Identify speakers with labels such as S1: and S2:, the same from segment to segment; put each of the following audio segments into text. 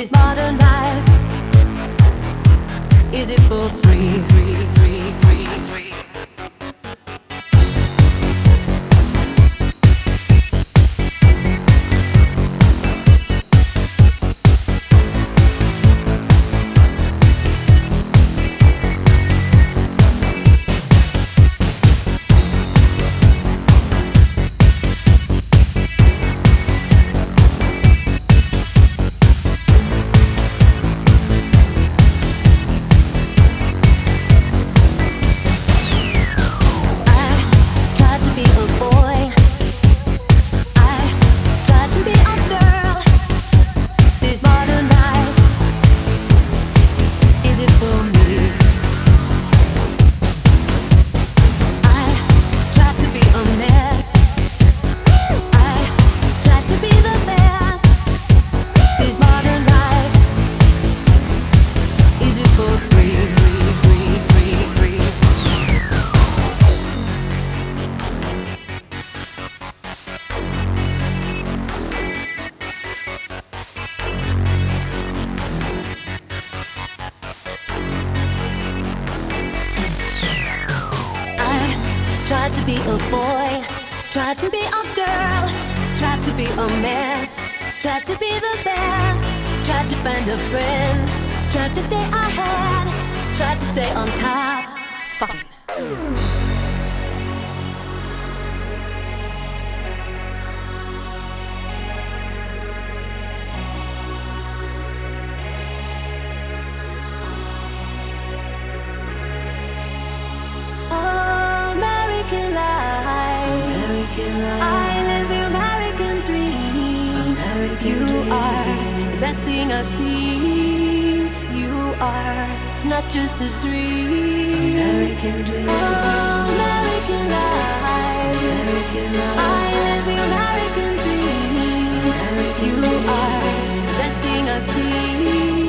S1: this modern life? Is it for free? be a boy, tried to be a girl, tried to be a mess, tried to be the best, tried to find a friend, tried to stay ahead, tried to stay on top. Fucking. I see you are not just a dream. American dream. Oh, American life. American life. I live the American dream. American you dream. are the best thing I see.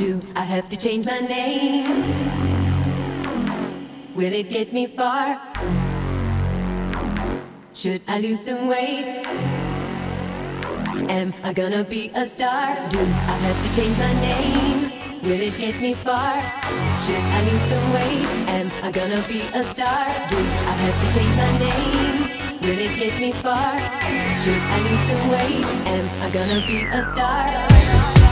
S1: do I have to change my name? Will it get me far? Should I lose some weight? Am I gonna be a star? Do I have to change my name? Will it get me far? Should I lose some weight? Am I gonna be a star? Do I have to change my name? Will it get me far? Should I lose some weight? Am I gonna be a star?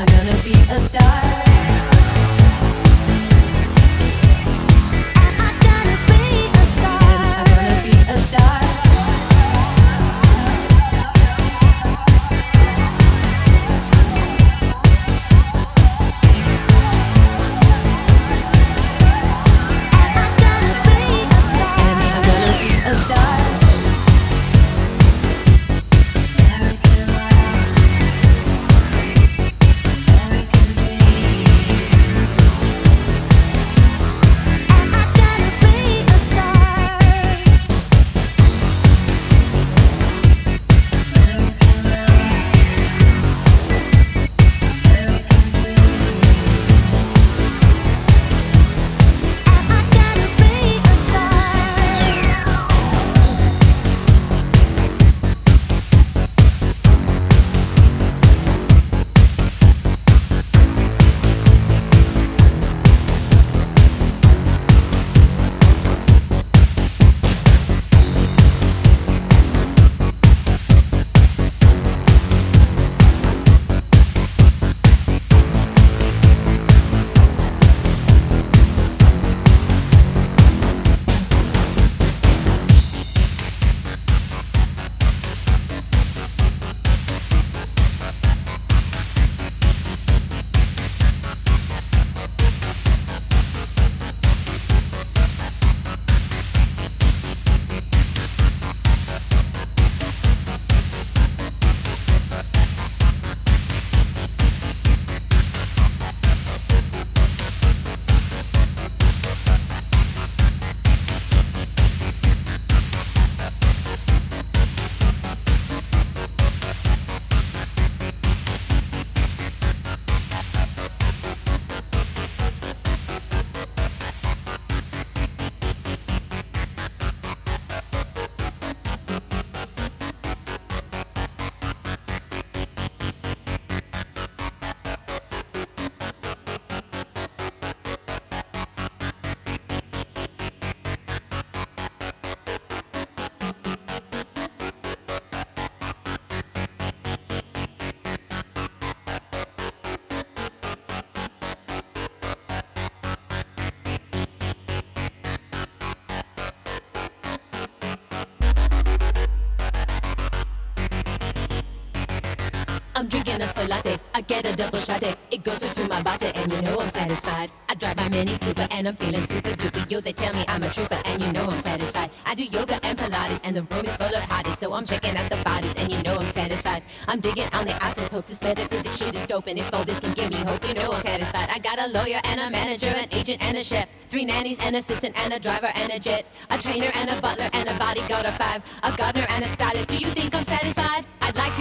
S1: I'm gonna be a star. I'm drinking a soy latte. I get a double shot. It goes through my body, and you know I'm satisfied. I drive my Mini Cooper, and I'm feeling super duper. Yo, they tell me I'm a trooper, and you know I'm satisfied. I do yoga and Pilates, and the room is full of hotties, so I'm checking out the bodies, and you know I'm satisfied. I'm digging on the isotopes this metaphysics shit is dope, and if all this can give me hope, you know I'm satisfied. I got a lawyer and a manager, an agent and a chef, three nannies, an assistant, and a driver and a jet, a trainer and a butler, and a bodyguard of five, a gardener and a stylist. Do you think I'm satisfied?